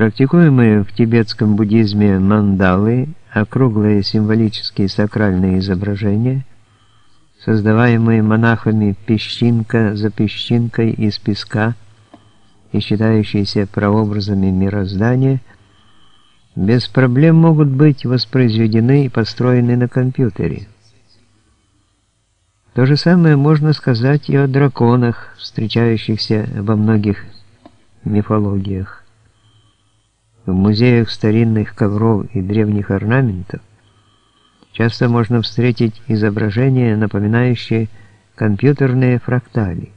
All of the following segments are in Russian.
Практикуемые в тибетском буддизме мандалы, округлые символические сакральные изображения, создаваемые монахами песчинка за песчинкой из песка и считающиеся прообразами мироздания, без проблем могут быть воспроизведены и построены на компьютере. То же самое можно сказать и о драконах, встречающихся во многих мифологиях. В музеях старинных ковров и древних орнаментов часто можно встретить изображения, напоминающие компьютерные фрактали.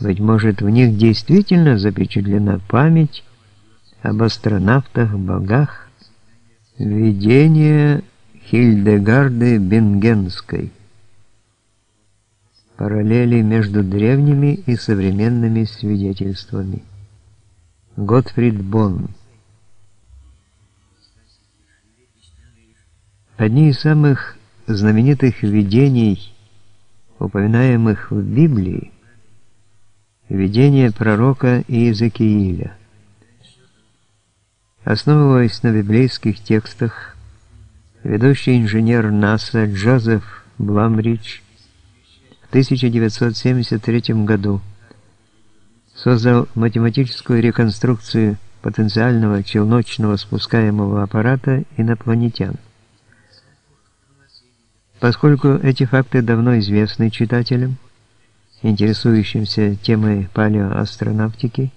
Быть может, в них действительно запечатлена память об астронавтах-богах, видение Хильдегарды Бенгенской. Параллели между древними и современными свидетельствами. Готфрид Бонн Одни из самых знаменитых видений, упоминаемых в Библии, видение пророка Иезекииля. Основываясь на библейских текстах, ведущий инженер НАСА Джозеф Бламрич в 1973 году создал математическую реконструкцию потенциального челночного спускаемого аппарата инопланетян. Поскольку эти факты давно известны читателям, интересующимся темой палеоастронавтики,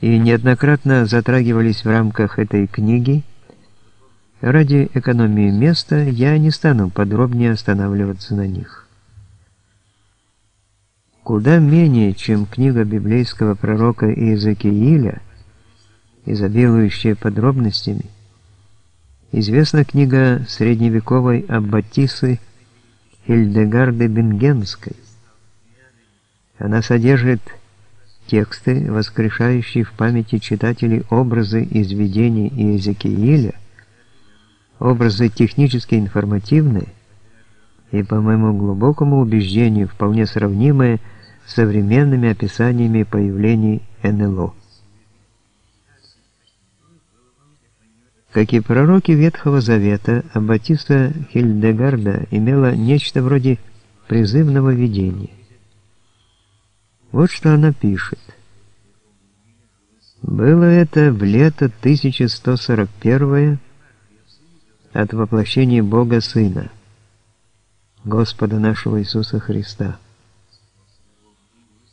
и неоднократно затрагивались в рамках этой книги, ради экономии места я не стану подробнее останавливаться на них куда менее, чем книга библейского пророка Иезекииля, изобилующая подробностями, известна книга средневековой аббатисы Хильдегарды Бенгенской. Она содержит тексты, воскрешающие в памяти читателей образы из видений Иезекииля, образы технически информативные и, по моему глубокому убеждению, вполне сравнимые современными описаниями появлений НЛО. Как и пророки Ветхого Завета, Аббатиса Хильдегарда имела нечто вроде призывного видения. Вот что она пишет. Было это в лето 1141 от воплощения Бога Сына, Господа нашего Иисуса Христа.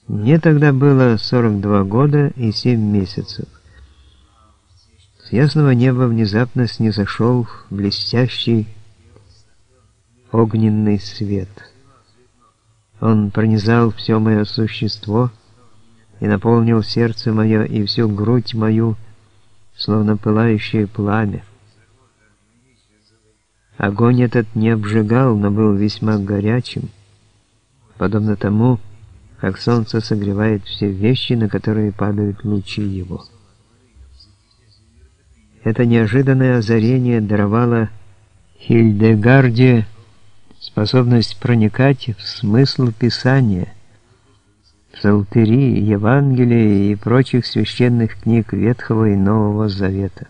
Мне тогда было 42 года и 7 месяцев. С ясного неба внезапно снизошел блестящий огненный свет. Он пронизал все мое существо и наполнил сердце мое и всю грудь мою, словно пылающее пламя. Огонь этот не обжигал, но был весьма горячим, подобно тому, как солнце согревает все вещи, на которые падают лучи его. Это неожиданное озарение даровало Хильдегарде способность проникать в смысл Писания, Псалтыри, Евангелия и прочих священных книг Ветхого и Нового Завета.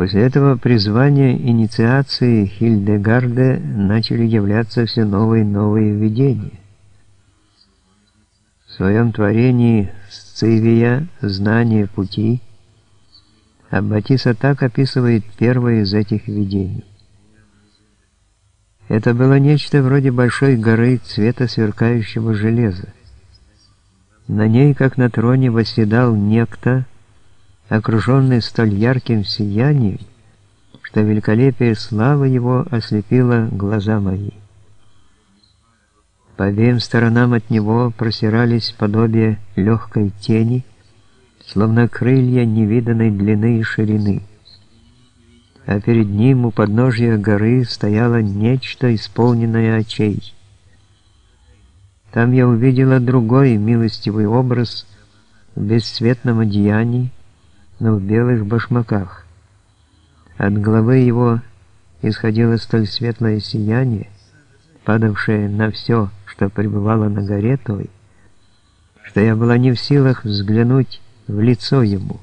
После этого призвания инициации Хильдегарде начали являться все новые и новые видения. В своем творении «Сцивия. Знание пути» Аббатиса так описывает первое из этих видений. Это было нечто вроде большой горы цвета сверкающего железа. На ней, как на троне, восседал некто, окруженный столь ярким сиянием, что великолепие славы его ослепило глаза мои. По обеим сторонам от него просирались подобие легкой тени, словно крылья невиданной длины и ширины. А перед ним у подножия горы стояло нечто, исполненное очей. Там я увидела другой милостивый образ в бесцветном одеянии, но в белых башмаках. От головы его исходило столь светлое сияние, падавшее на все, что пребывало на горе той, что я была не в силах взглянуть в лицо ему.